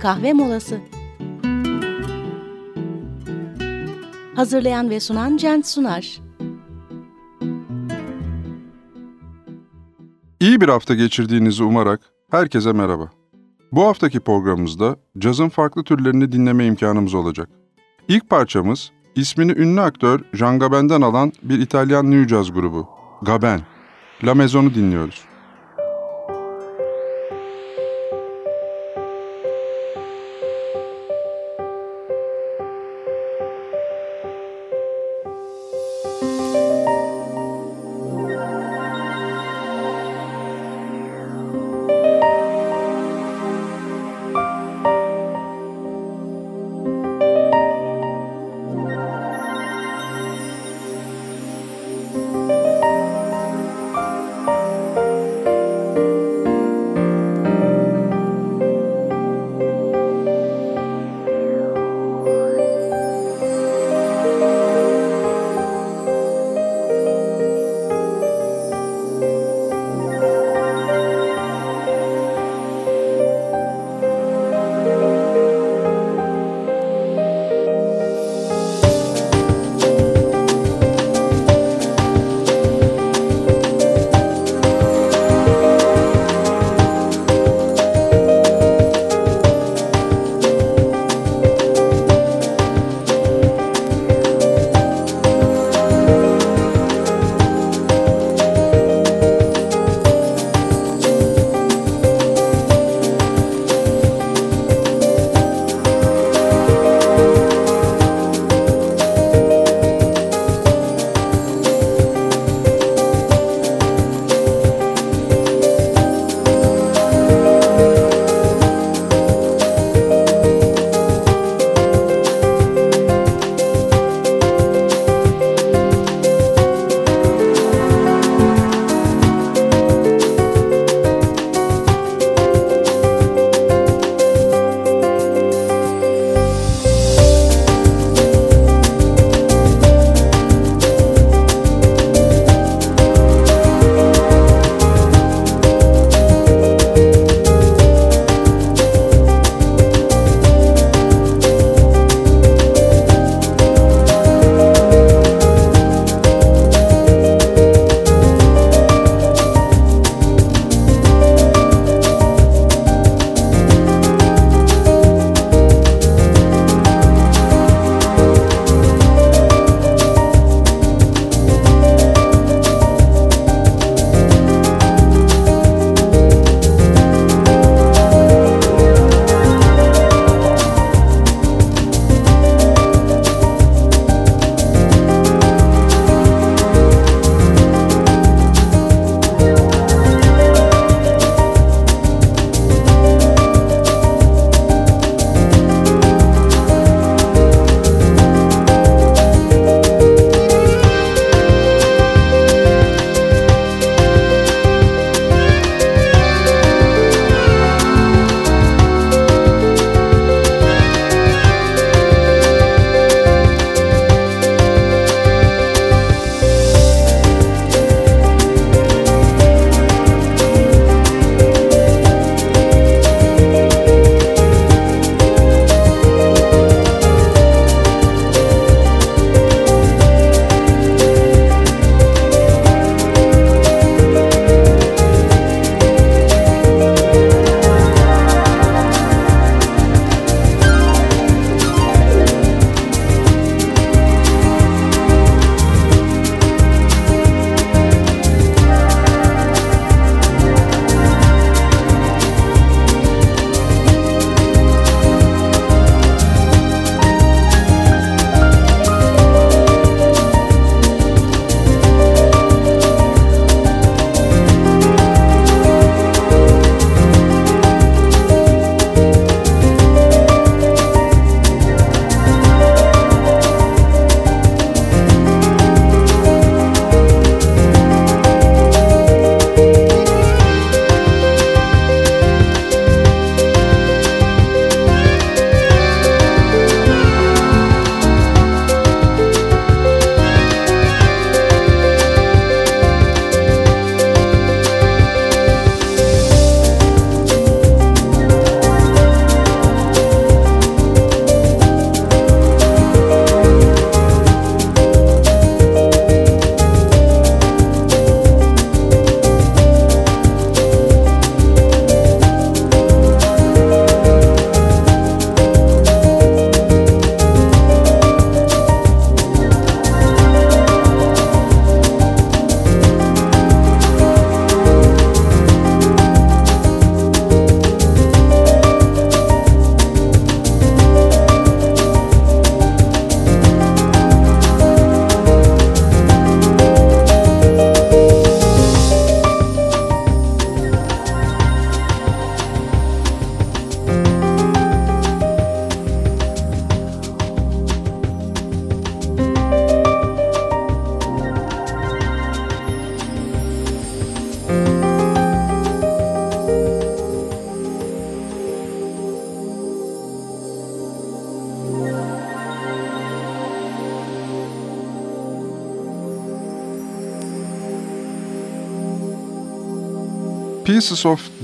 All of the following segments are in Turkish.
kahve molası. Hazırlayan ve sunan Cent Sunar. İyi bir hafta geçirdiğinizi umarak herkese merhaba. Bu haftaki programımızda cazın farklı türlerini dinleme imkanımız olacak. İlk parçamız ismini ünlü aktör Jean Gabin'den alan bir İtalyan New Jazz grubu, Gabin. La Maison'u dinliyoruz.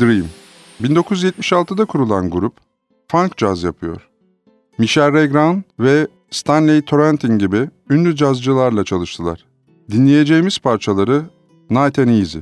Dream 1976'da kurulan grup funk caz yapıyor. Michel Legrand ve Stanley Torrentin gibi ünlü cazcılarla çalıştılar. Dinleyeceğimiz parçaları Night and Easy.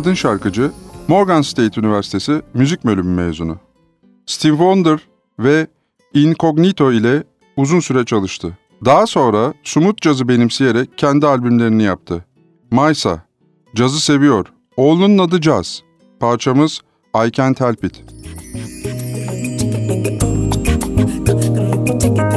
Kadın şarkıcı Morgan State Üniversitesi müzik bölümü mezunu. Steve Wonder ve Incognito ile uzun süre çalıştı. Daha sonra Sumut cazı benimseyerek kendi albümlerini yaptı. Maysa, cazı seviyor, oğlunun adı Caz. Parçamız I Can't Help It. Ona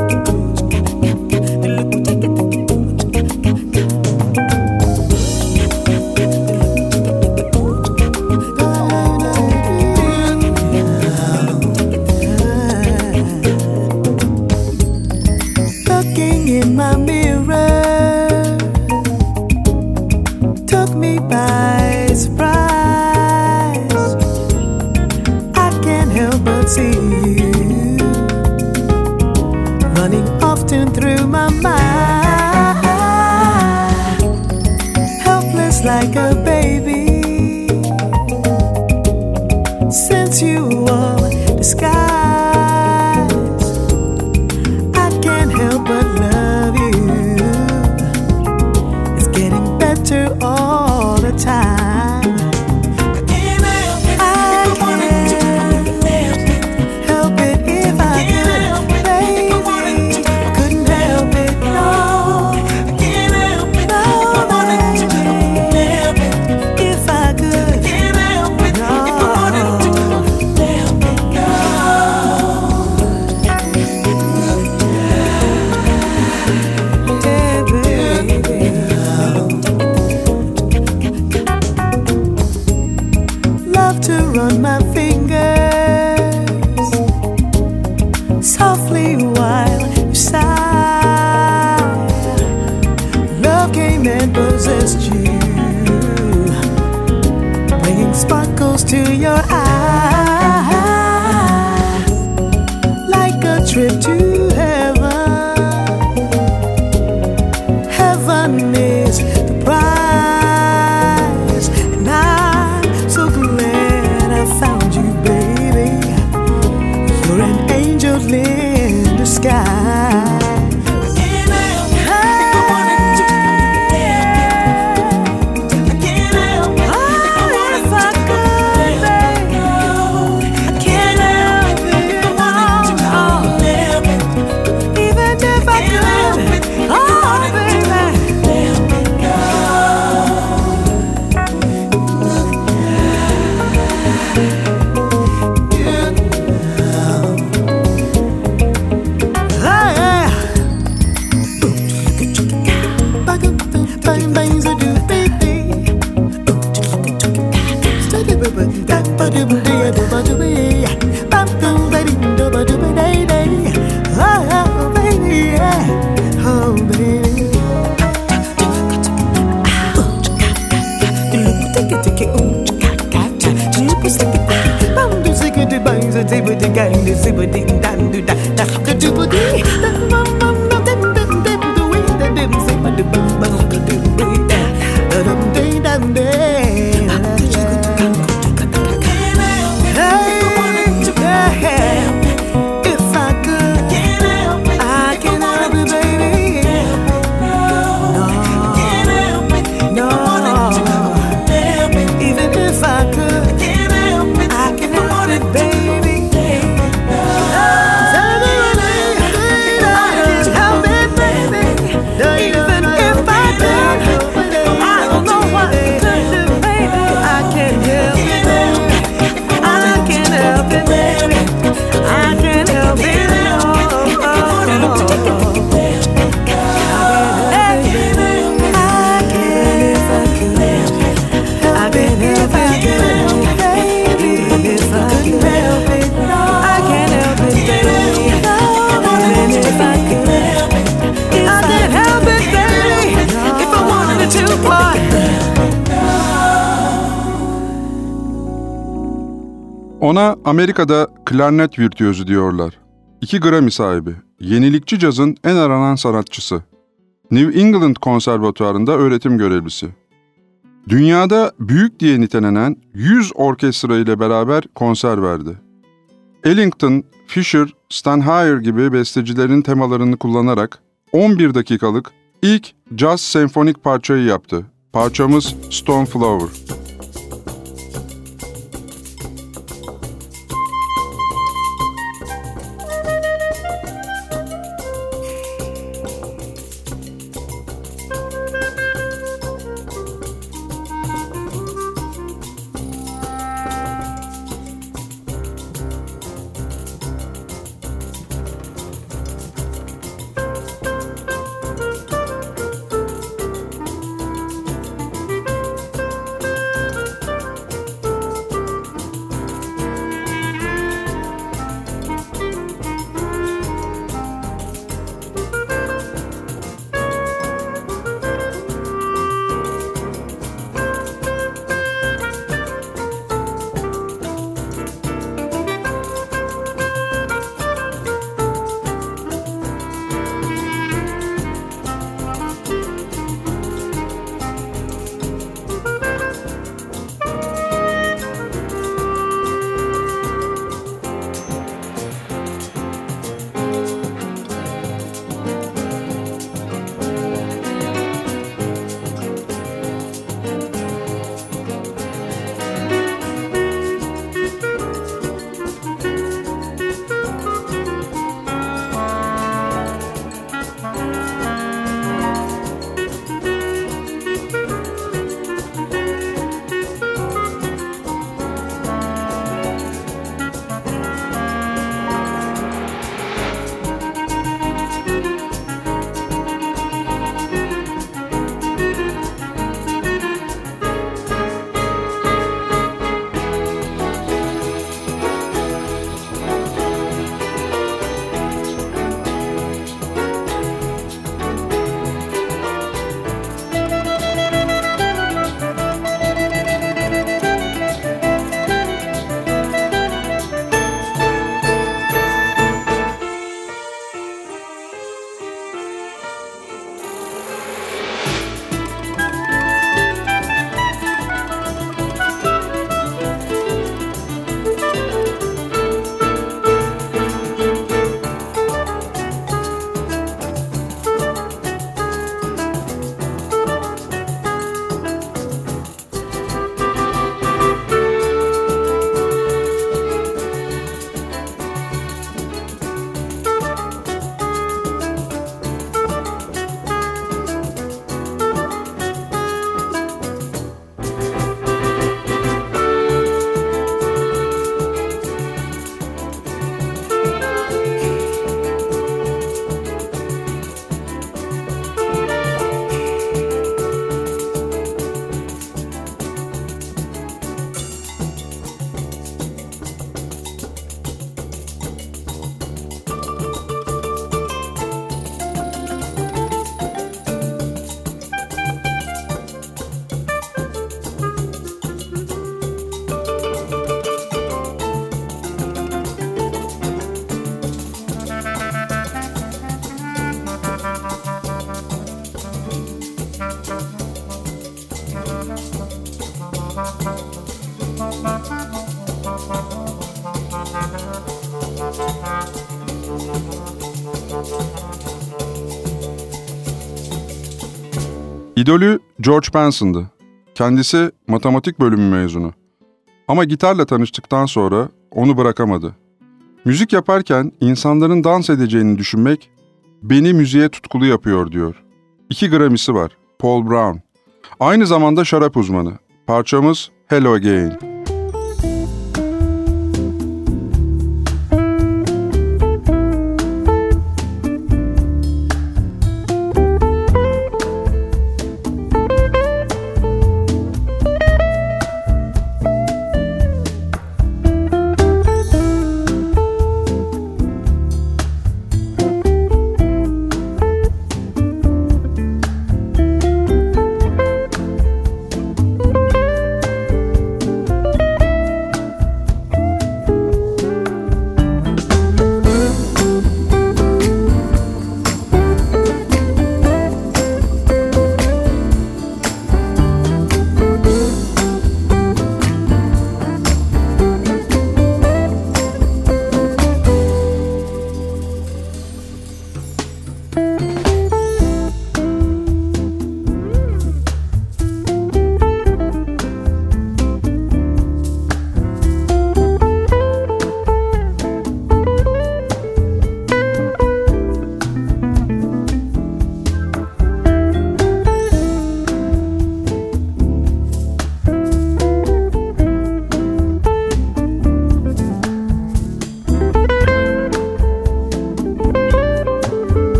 Amerika'da klarnet virtüözü diyorlar. İki Grammy sahibi, yenilikçi cazın en aranan sanatçısı. New England Konservatuarı'nda öğretim görevlisi. Dünyada büyük diye nitelenen 100 orkestra ile beraber konser verdi. Ellington, Fisher, Stanhayer gibi bestecilerin temalarını kullanarak 11 dakikalık ilk caz senfonik parçayı yaptı. Parçamız Stone Flower. İdolü George Benson'dı. Kendisi matematik bölümü mezunu. Ama gitarla tanıştıktan sonra onu bırakamadı. Müzik yaparken insanların dans edeceğini düşünmek beni müziğe tutkulu yapıyor diyor. İki Grammy'si var. Paul Brown. Aynı zamanda şarap uzmanı. Parçamız Hello Again.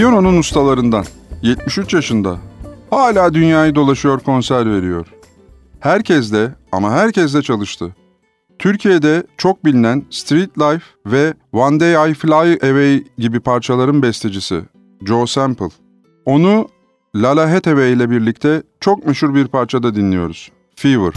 Piyano'nun ustalarından. 73 yaşında. Hala dünyayı dolaşıyor konser veriyor. Herkes de ama herkes de çalıştı. Türkiye'de çok bilinen Street Life ve One Day I Fly Away gibi parçaların bestecisi Joe Sample. Onu Lala Hathaway ile birlikte çok meşhur bir parçada dinliyoruz. Fever.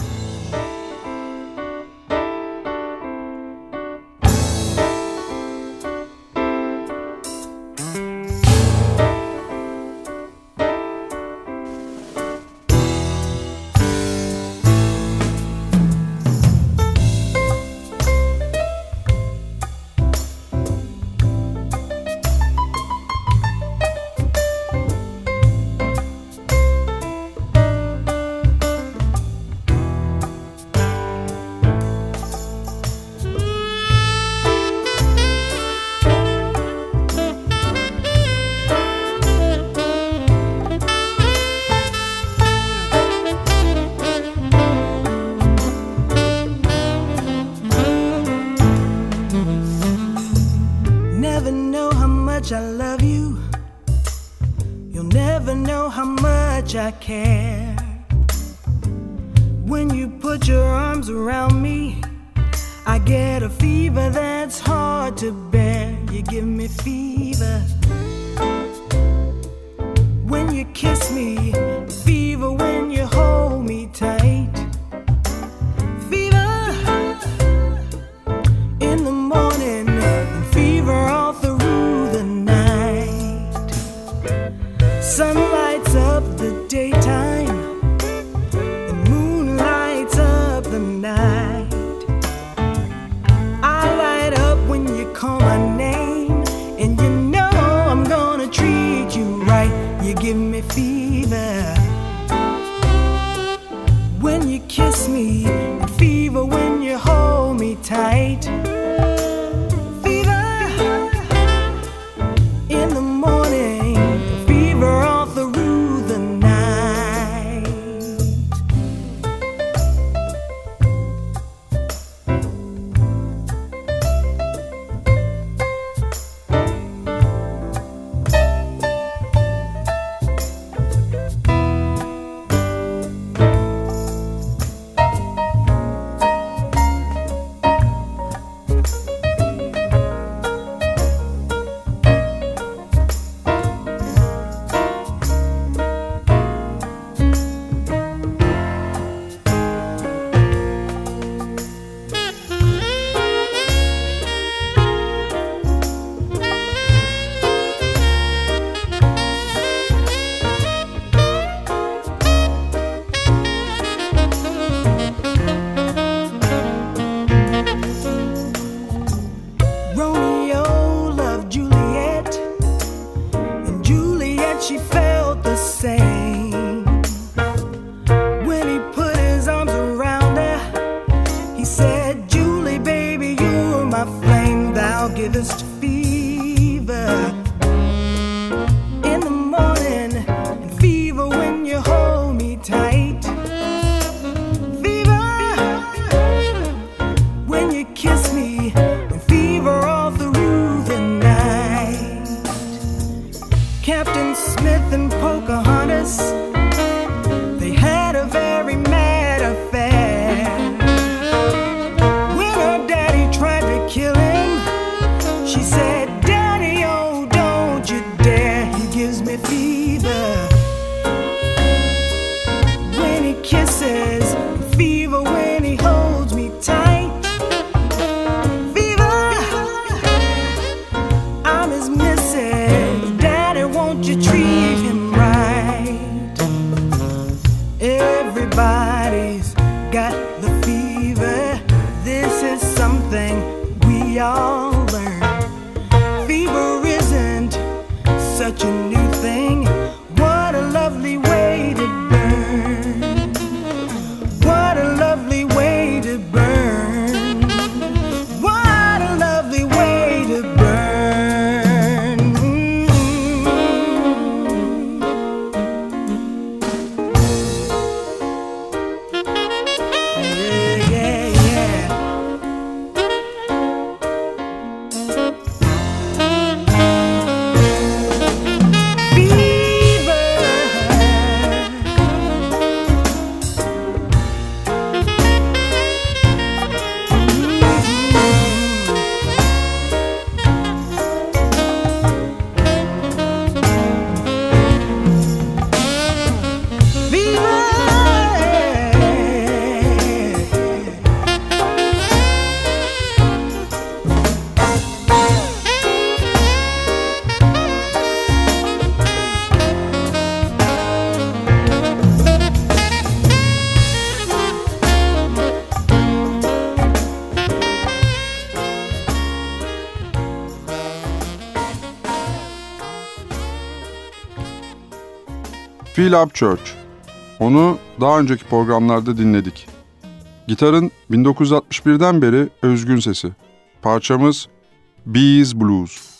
trees. Feel Up Church. Onu daha önceki programlarda dinledik. Gitarın 1961'den beri özgün sesi. Parçamız Bees Blues.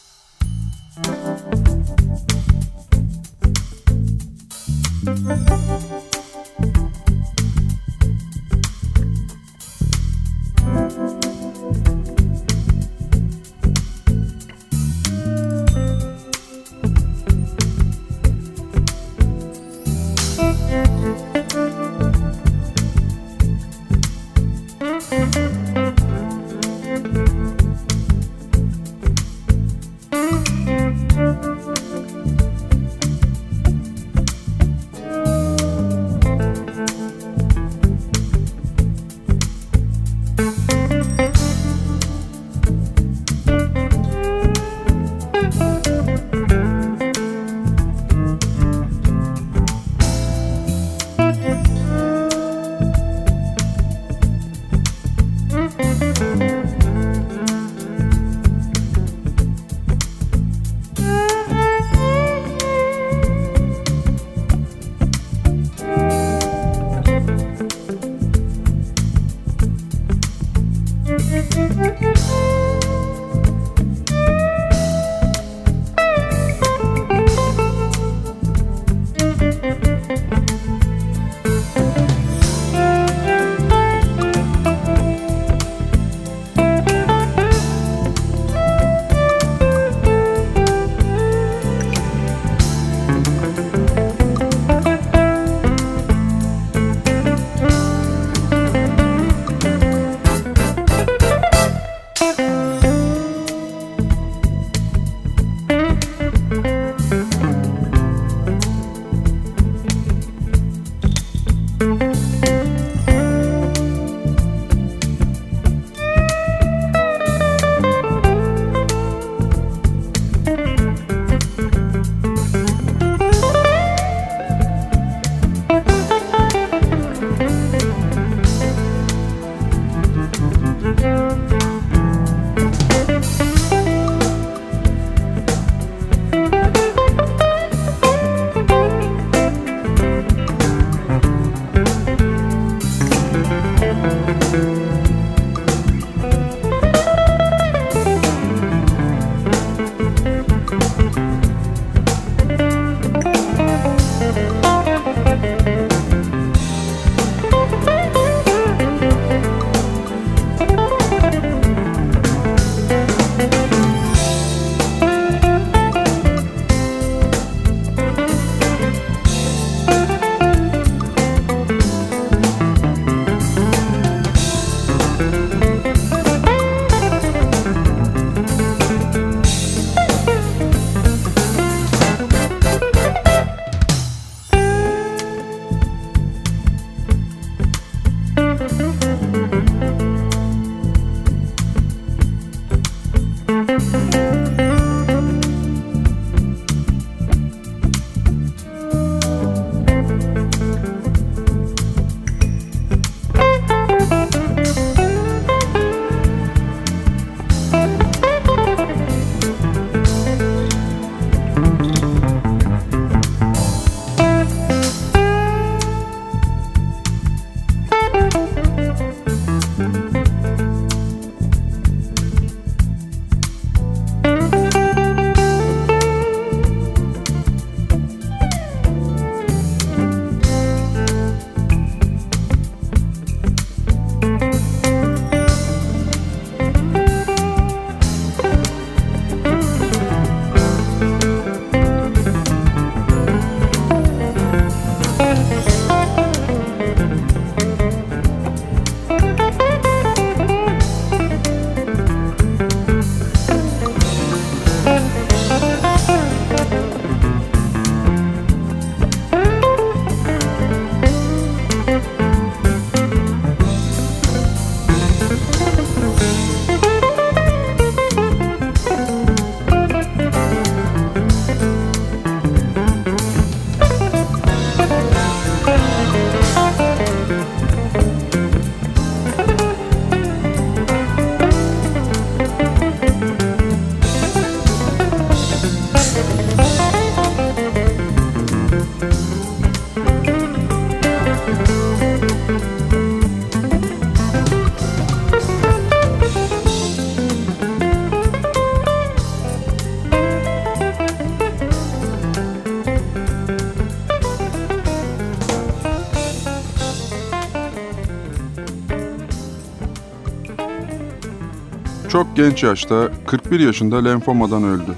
Çok genç yaşta 41 yaşında lenfomadan öldü.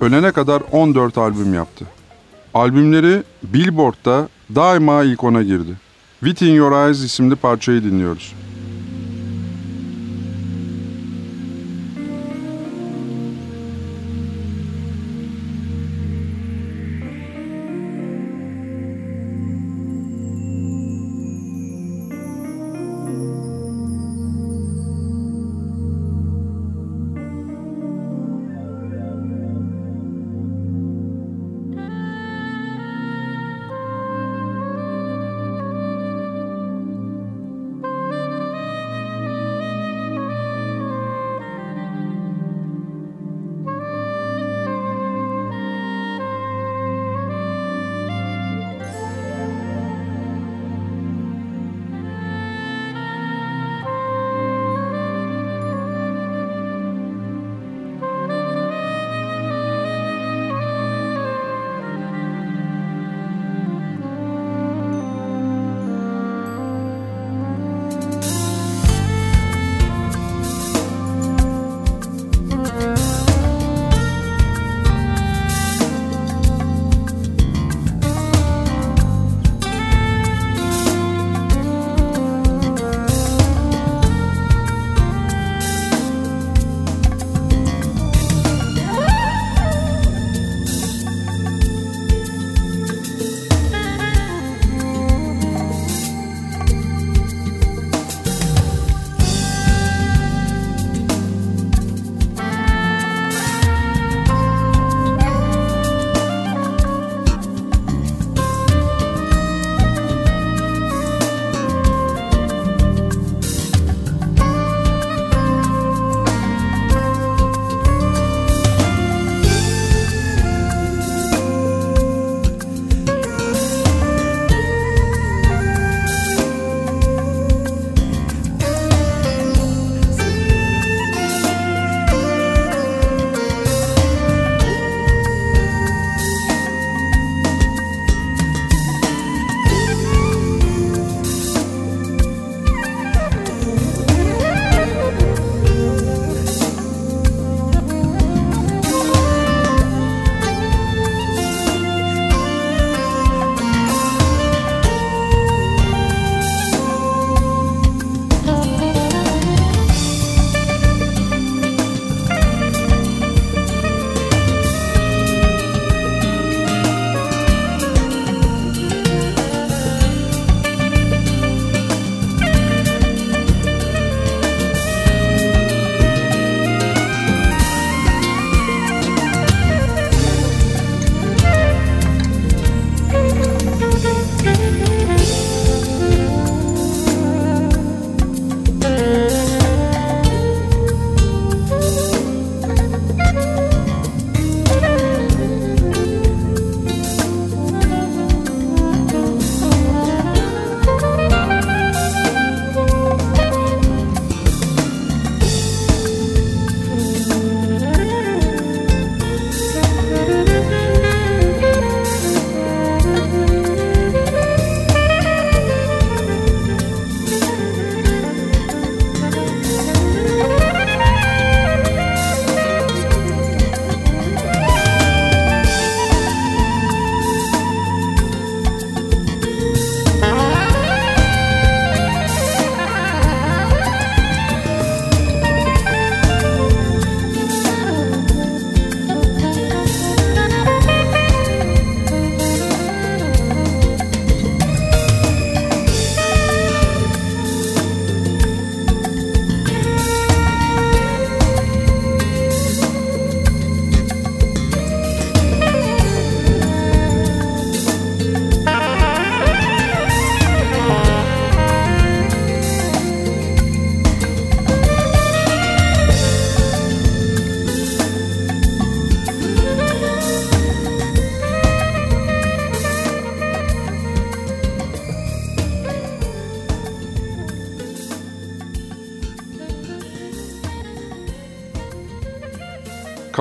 Ölene kadar 14 albüm yaptı. Albümleri Billboard'da daima ilk ona girdi. Within Your Eyes isimli parçayı dinliyoruz.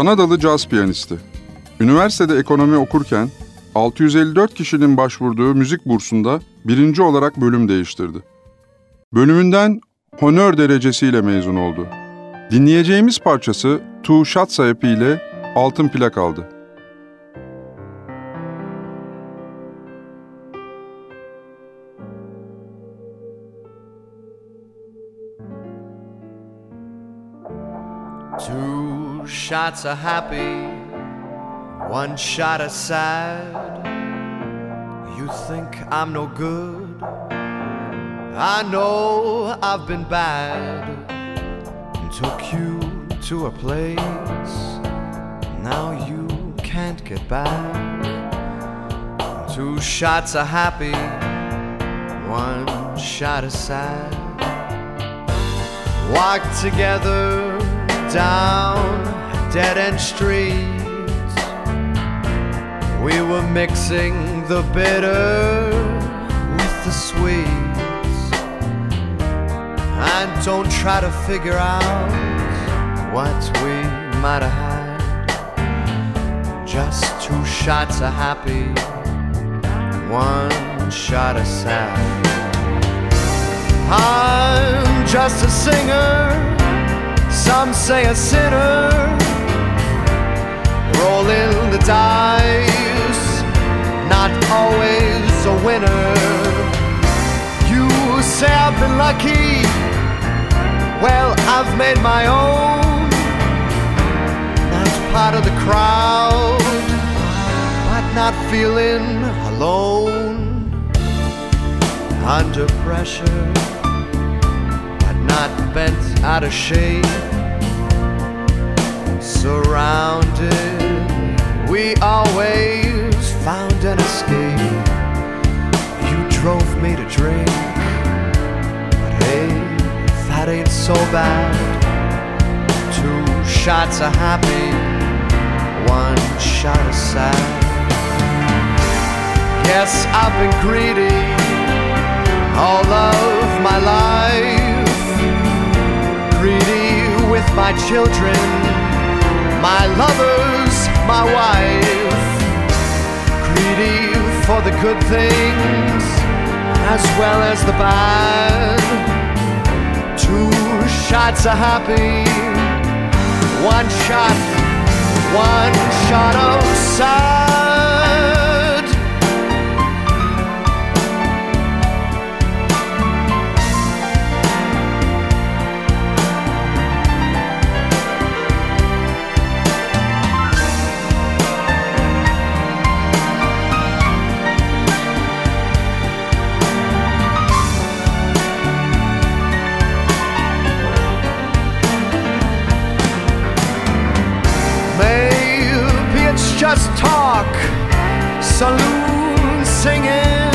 Kanadalı caz piyanisti. Üniversitede ekonomi okurken 654 kişinin başvurduğu müzik bursunda birinci olarak bölüm değiştirdi. Bölümünden honör derecesiyle mezun oldu. Dinleyeceğimiz parçası Tu Şatsa ile altın plak aldı. Shots are happy, one shot is sad. You think I'm no good? I know I've been bad. Took you to a place, now you can't get back. Two shots are happy, one shot is sad. Walk together down dead end streets. We were mixing the bitter with the sweets. And don't try to figure out what we might have had. Just two shots of happy, one shot of sad. I'm just a singer, some say a sinner, rolling the dice, not always a winner. You say I've been lucky, well, I've made my own. Not part of the crowd, but not feeling alone. Under pressure, but not bent out of shape. Surrounded, we always found an escape. You drove me to drink, but hey, that ain't so bad. Two shots of happy, one shot of sad. Yes, I've been greedy all of my life. Greedy with my children, my lovers, my wife. Greedy for the good things as well as the bad. Two shots of happy, one shot, one shot of sad. Saloon singing.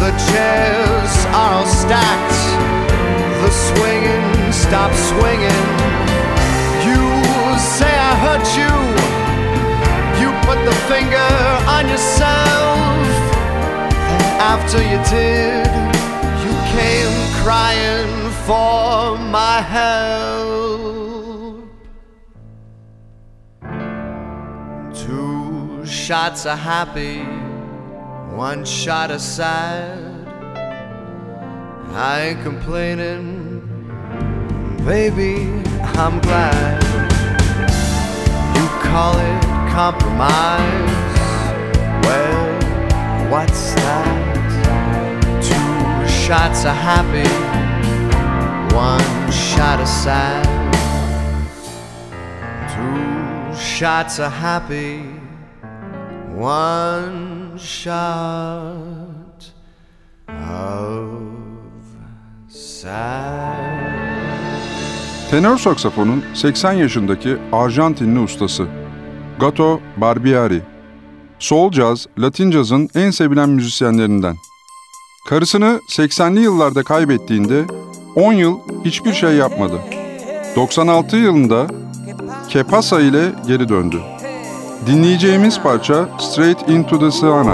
The chairs are all stacked, the swinging stops swinging. You say I hurt you, you put the finger on yourself. And after you did, you came crying for my help. Shots are happy, one shot is sad. I ain't complaining, baby, I'm glad. You call it compromise. Well, what's that? Two shots are happy, one shot is sad. Two shots are happy, one shot of. Tenor saksafonun 80 yaşındaki Arjantinli ustası Gato Barbieri. Soul Jazz, Latin Jazz'ın en sevilen müzisyenlerinden. Karısını 80'li yıllarda kaybettiğinde 10 yıl hiçbir şey yapmadı. 96 yılında Kepasa ile geri döndü. Dinleyeceğimiz parça Straight Into the Sun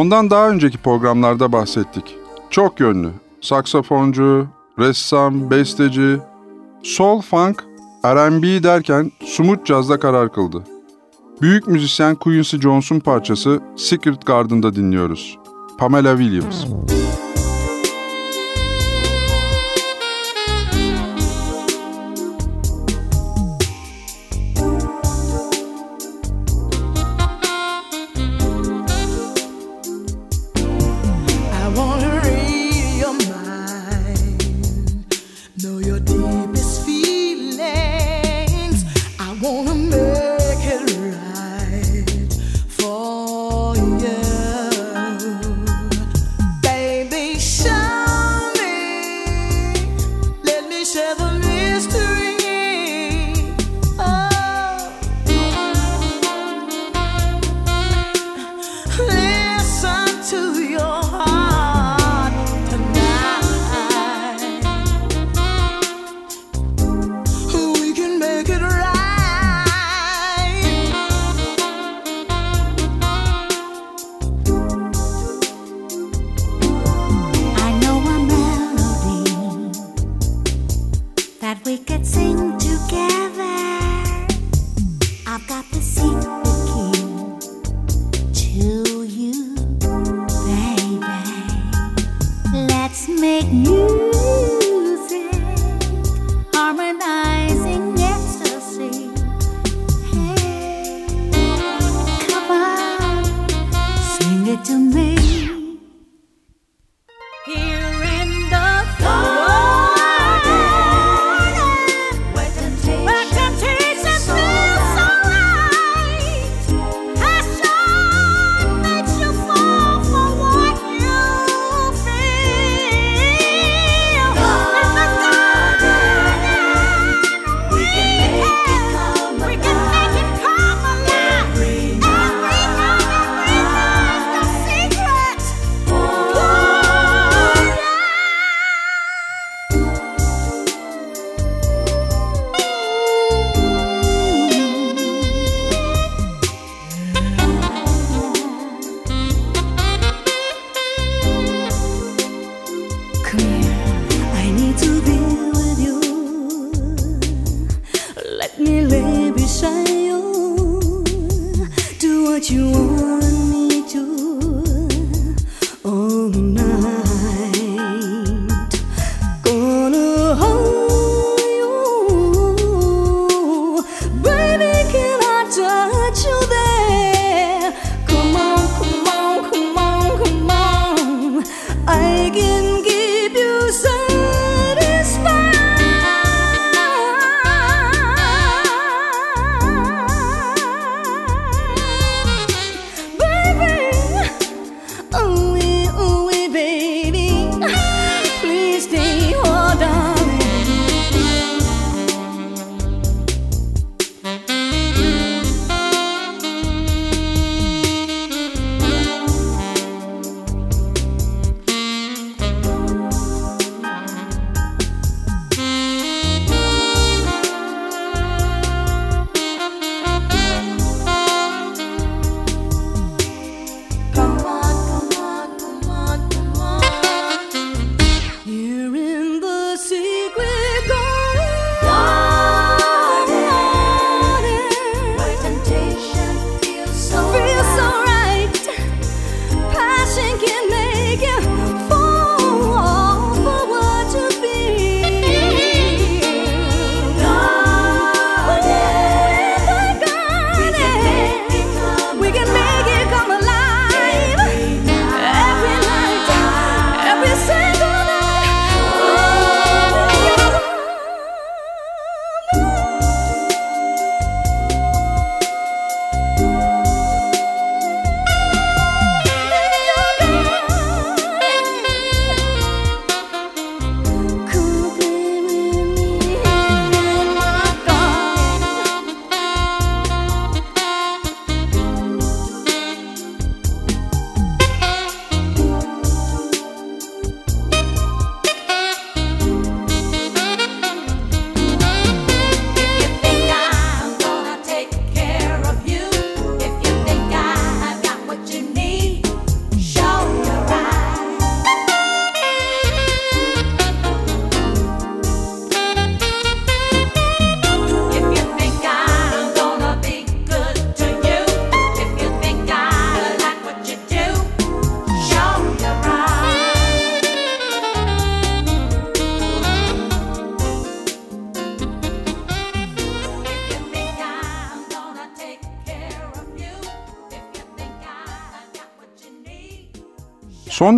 Ondan daha önceki programlarda bahsettik. Çok yönlü, saksafoncu, ressam, besteci, sol funk, R&B derken sumut cazda karar kıldı. Büyük müzisyen Quincy Jones'un parçası Secret Garden'da dinliyoruz. Pamela Williams. Müzik know your deep.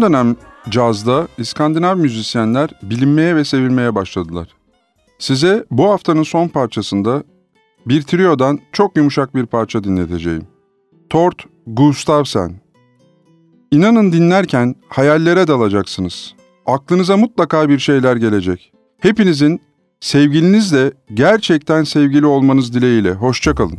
Son dönem cazda İskandinav müzisyenler bilinmeye ve sevilmeye başladılar. Size bu haftanın son parçasında bir triodan çok yumuşak bir parça dinleteceğim. Tort Gustavsen. İnanın dinlerken hayallere dalacaksınız. Aklınıza mutlaka bir şeyler gelecek. Hepinizin sevgilinizle gerçekten sevgili olmanız dileğiyle. Hoşçakalın.